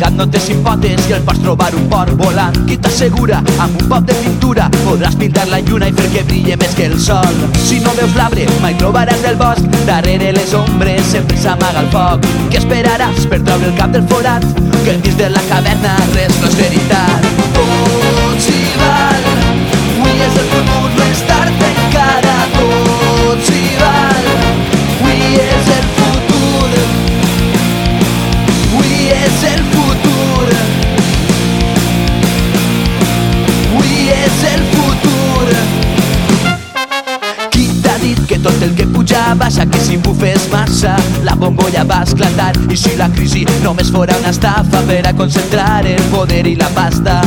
gat no té cinc potes i el pots trobar un port volant. Qui t'assegura, amb un poc de pintura podràs pintar la lluna i fer que brille més que el sol. Si no veus l'arbre, mai trobaràs el bosc. Darrere les ombres sempre s'amaga el foc. Què esperaràs per treure el cap del forat? Que dins de la caverna res no és veritat. Baixa, que si bufes massa la bombolla va esclatar i si la crisi només fora una estafa per a concentrar el poder i la pasta.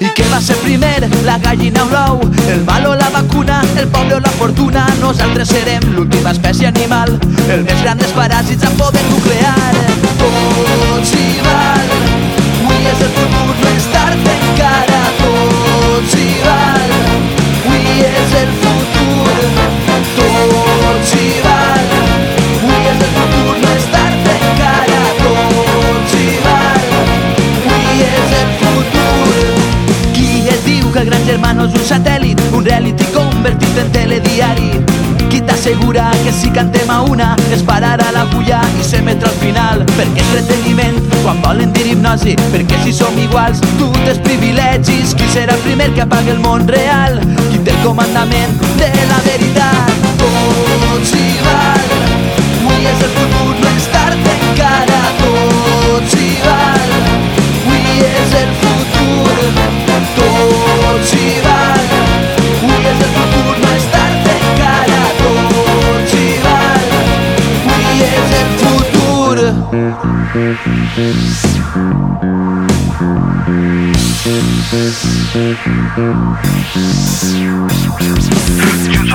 I què va ser primer, la gallina o l'ou? El mal o la vacuna, el poble o la fortuna? Nosaltres serem l'última espècie animal, el més gran dels paràsits a poder nuclear. Germano és un satèl·lit, un reality convertit en telediari? Qui t'assegura que si cantem a una es pararà la pulla i s'emetrà al final? Perquè entreteniment quan volen dir hipnosi? Perquè si som iguals, tu tens privilegis. Qui serà el primer que apaga el món real? Qui té el comandament som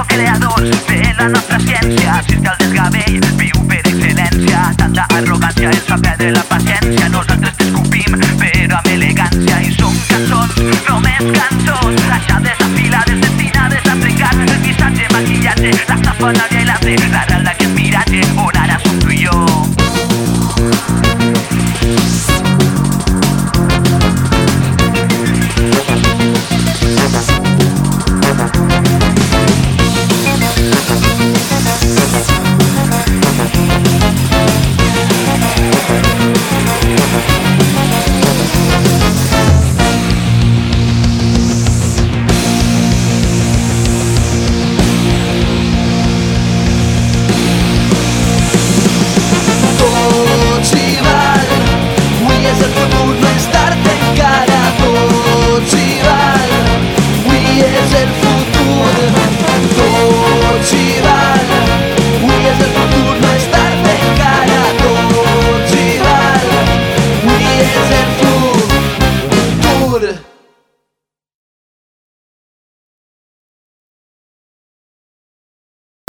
creadors de la nostra ciència Si és que el desgavell viu per excel·lència. Tanta arrogància és fa perdre la paciència. Nosaltres t'escopim però amb elegància. I som cançons, només cançons. Les xaves afilades destinades a trencar El missatge, maquillatge, la tafanària i l'arte La real d'aquest